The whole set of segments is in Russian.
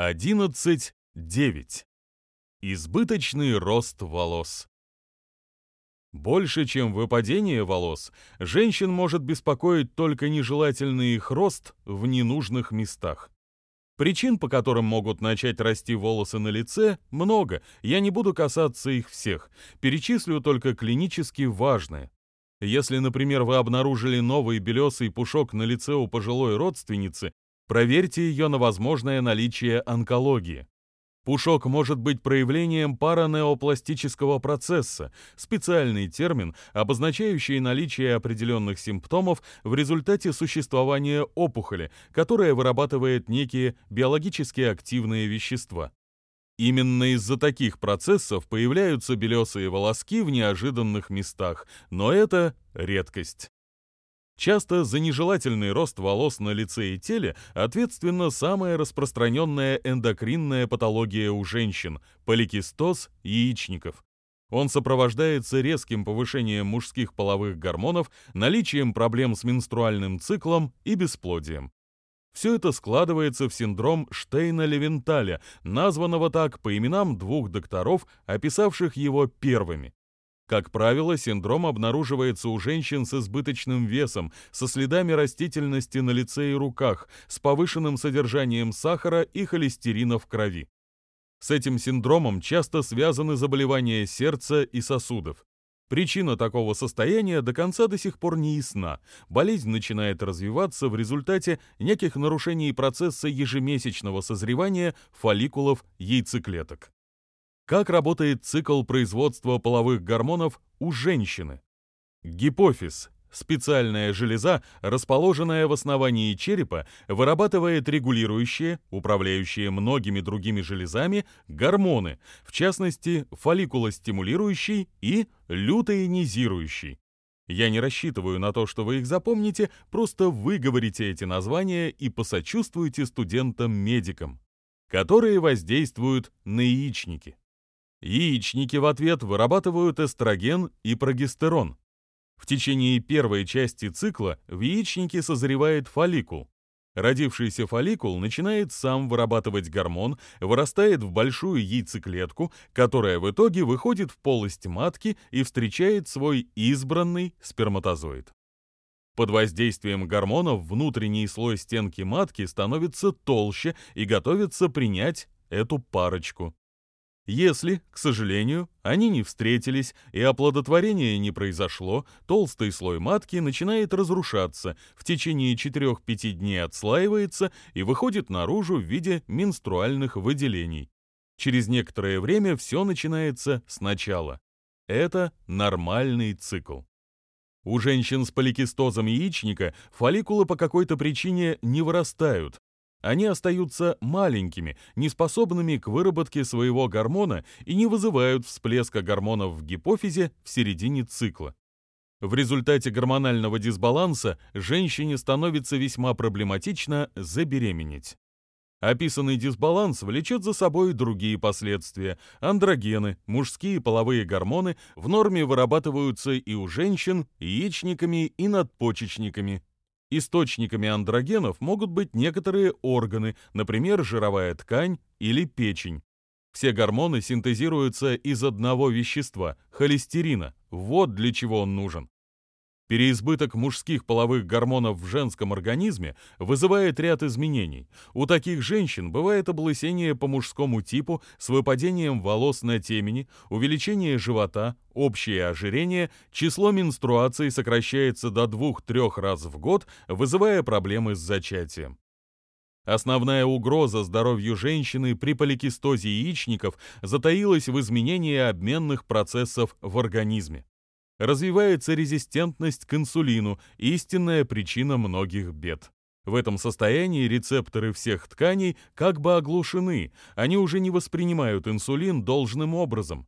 11.9. Избыточный рост волос. Больше, чем выпадение волос, женщин может беспокоить только нежелательный их рост в ненужных местах. Причин, по которым могут начать расти волосы на лице, много, я не буду касаться их всех, перечислю только клинически важные. Если, например, вы обнаружили новый белесый пушок на лице у пожилой родственницы, проверьте ее на возможное наличие онкологии. Пушок может быть проявлением паранеопластического процесса, специальный термин, обозначающий наличие определенных симптомов в результате существования опухоли, которая вырабатывает некие биологически активные вещества. Именно из-за таких процессов появляются белесые волоски в неожиданных местах, но это редкость. Часто за нежелательный рост волос на лице и теле ответственна самая распространенная эндокринная патология у женщин – поликистоз яичников. Он сопровождается резким повышением мужских половых гормонов, наличием проблем с менструальным циклом и бесплодием. Все это складывается в синдром Штейна-Левенталя, названного так по именам двух докторов, описавших его первыми. Как правило, синдром обнаруживается у женщин с избыточным весом, со следами растительности на лице и руках, с повышенным содержанием сахара и холестерина в крови. С этим синдромом часто связаны заболевания сердца и сосудов. Причина такого состояния до конца до сих пор не ясна. Болезнь начинает развиваться в результате неких нарушений процесса ежемесячного созревания фолликулов яйцеклеток. Как работает цикл производства половых гормонов у женщины? Гипофиз, специальная железа, расположенная в основании черепа, вырабатывает регулирующие, управляющие многими другими железами, гормоны, в частности, фолликулостимулирующий и лютеинизирующий. Я не рассчитываю на то, что вы их запомните, просто выговорите эти названия и посочувствуйте студентам-медикам, которые воздействуют на яичники. Яичники в ответ вырабатывают эстроген и прогестерон. В течение первой части цикла в яичнике созревает фолликул. Родившийся фолликул начинает сам вырабатывать гормон, вырастает в большую яйцеклетку, которая в итоге выходит в полость матки и встречает свой избранный сперматозоид. Под воздействием гормонов внутренний слой стенки матки становится толще и готовится принять эту парочку. Если, к сожалению, они не встретились и оплодотворение не произошло, толстый слой матки начинает разрушаться, в течение 4-5 дней отслаивается и выходит наружу в виде менструальных выделений. Через некоторое время все начинается сначала. Это нормальный цикл. У женщин с поликистозом яичника фолликулы по какой-то причине не вырастают, они остаются маленькими, неспособными к выработке своего гормона и не вызывают всплеска гормонов в гипофизе в середине цикла. В результате гормонального дисбаланса женщине становится весьма проблематично забеременеть. Описанный дисбаланс влечет за собой другие последствия. Андрогены, мужские половые гормоны в норме вырабатываются и у женщин яичниками и надпочечниками. Источниками андрогенов могут быть некоторые органы, например, жировая ткань или печень. Все гормоны синтезируются из одного вещества – холестерина. Вот для чего он нужен. Переизбыток мужских половых гормонов в женском организме вызывает ряд изменений. У таких женщин бывает облысение по мужскому типу с выпадением волос на темени, увеличение живота, общее ожирение, число менструаций сокращается до 2-3 раз в год, вызывая проблемы с зачатием. Основная угроза здоровью женщины при поликистозе яичников затаилась в изменении обменных процессов в организме развивается резистентность к инсулину, истинная причина многих бед. В этом состоянии рецепторы всех тканей как бы оглушены, они уже не воспринимают инсулин должным образом.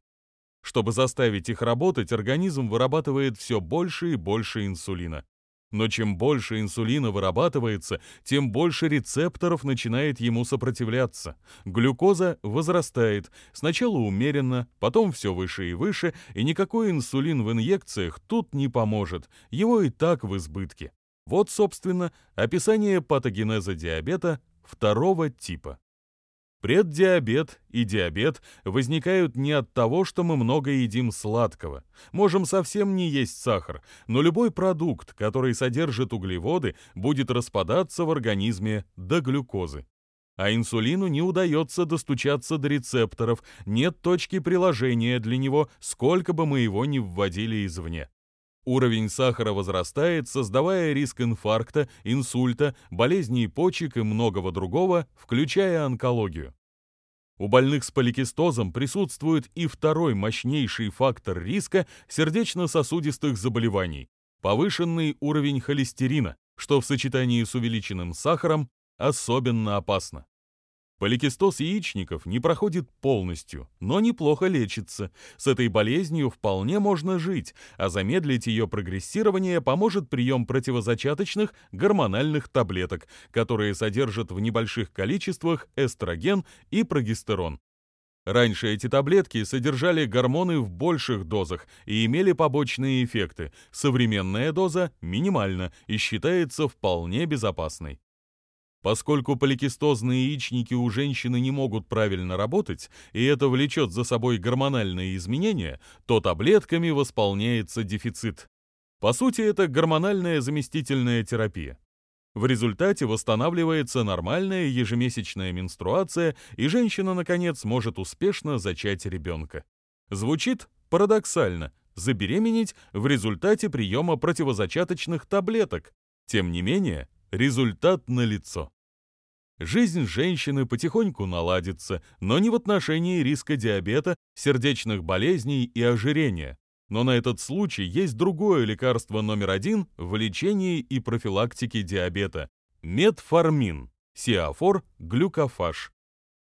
Чтобы заставить их работать, организм вырабатывает все больше и больше инсулина. Но чем больше инсулина вырабатывается, тем больше рецепторов начинает ему сопротивляться. Глюкоза возрастает, сначала умеренно, потом все выше и выше, и никакой инсулин в инъекциях тут не поможет, его и так в избытке. Вот, собственно, описание патогенеза диабета второго типа. Преддиабет и диабет возникают не от того, что мы много едим сладкого. Можем совсем не есть сахар, но любой продукт, который содержит углеводы, будет распадаться в организме до глюкозы. А инсулину не удается достучаться до рецепторов, нет точки приложения для него, сколько бы мы его ни вводили извне. Уровень сахара возрастает, создавая риск инфаркта, инсульта, болезней почек и многого другого, включая онкологию. У больных с поликистозом присутствует и второй мощнейший фактор риска сердечно-сосудистых заболеваний – повышенный уровень холестерина, что в сочетании с увеличенным сахаром особенно опасно. Поликистоз яичников не проходит полностью, но неплохо лечится. С этой болезнью вполне можно жить, а замедлить ее прогрессирование поможет прием противозачаточных гормональных таблеток, которые содержат в небольших количествах эстроген и прогестерон. Раньше эти таблетки содержали гормоны в больших дозах и имели побочные эффекты. Современная доза минимальна и считается вполне безопасной. Поскольку поликистозные яичники у женщины не могут правильно работать, и это влечет за собой гормональные изменения, то таблетками восполняется дефицит. По сути, это гормональная заместительная терапия. В результате восстанавливается нормальная ежемесячная менструация, и женщина, наконец, может успешно зачать ребенка. Звучит парадоксально – забеременеть в результате приема противозачаточных таблеток. Тем не менее, Результат налицо. Жизнь женщины потихоньку наладится, но не в отношении риска диабета, сердечных болезней и ожирения. Но на этот случай есть другое лекарство номер один в лечении и профилактике диабета – метформин, сиафор глюкофаж.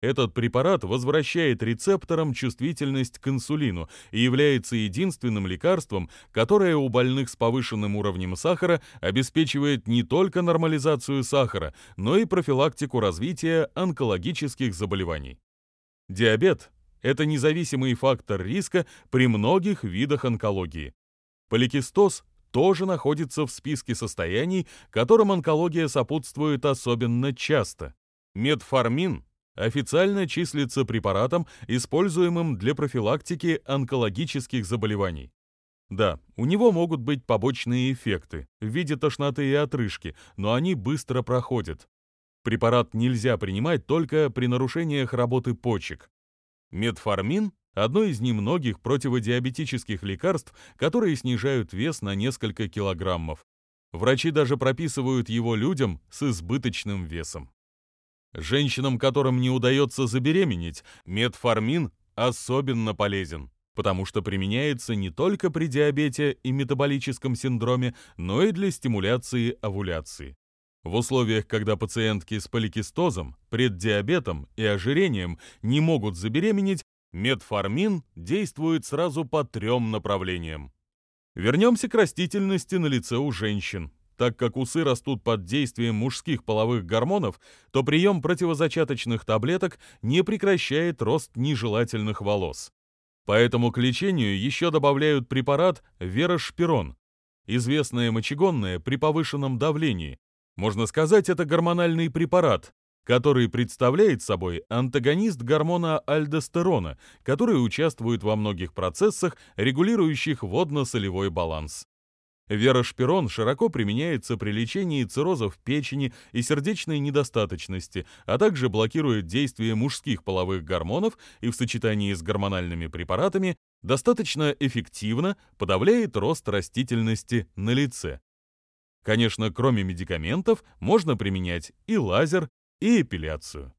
Этот препарат возвращает рецепторам чувствительность к инсулину и является единственным лекарством, которое у больных с повышенным уровнем сахара обеспечивает не только нормализацию сахара, но и профилактику развития онкологических заболеваний. Диабет – это независимый фактор риска при многих видах онкологии. Поликистоз тоже находится в списке состояний, которым онкология сопутствует особенно часто. Метформин официально числится препаратом, используемым для профилактики онкологических заболеваний. Да, у него могут быть побочные эффекты в виде тошноты и отрыжки, но они быстро проходят. Препарат нельзя принимать только при нарушениях работы почек. Метформин – одно из немногих противодиабетических лекарств, которые снижают вес на несколько килограммов. Врачи даже прописывают его людям с избыточным весом. Женщинам, которым не удается забеременеть, метформин особенно полезен, потому что применяется не только при диабете и метаболическом синдроме, но и для стимуляции овуляции. В условиях, когда пациентки с поликистозом, преддиабетом и ожирением не могут забеременеть, метформин действует сразу по трем направлениям. Вернемся к растительности на лице у женщин. Так как усы растут под действием мужских половых гормонов, то прием противозачаточных таблеток не прекращает рост нежелательных волос. Поэтому к лечению еще добавляют препарат верошпирон, известное мочегонное при повышенном давлении. Можно сказать, это гормональный препарат, который представляет собой антагонист гормона альдостерона, который участвует во многих процессах, регулирующих водно-солевой баланс. Верошпирон широко применяется при лечении циррозов печени и сердечной недостаточности, а также блокирует действие мужских половых гормонов и в сочетании с гормональными препаратами достаточно эффективно подавляет рост растительности на лице. Конечно, кроме медикаментов, можно применять и лазер, и эпиляцию.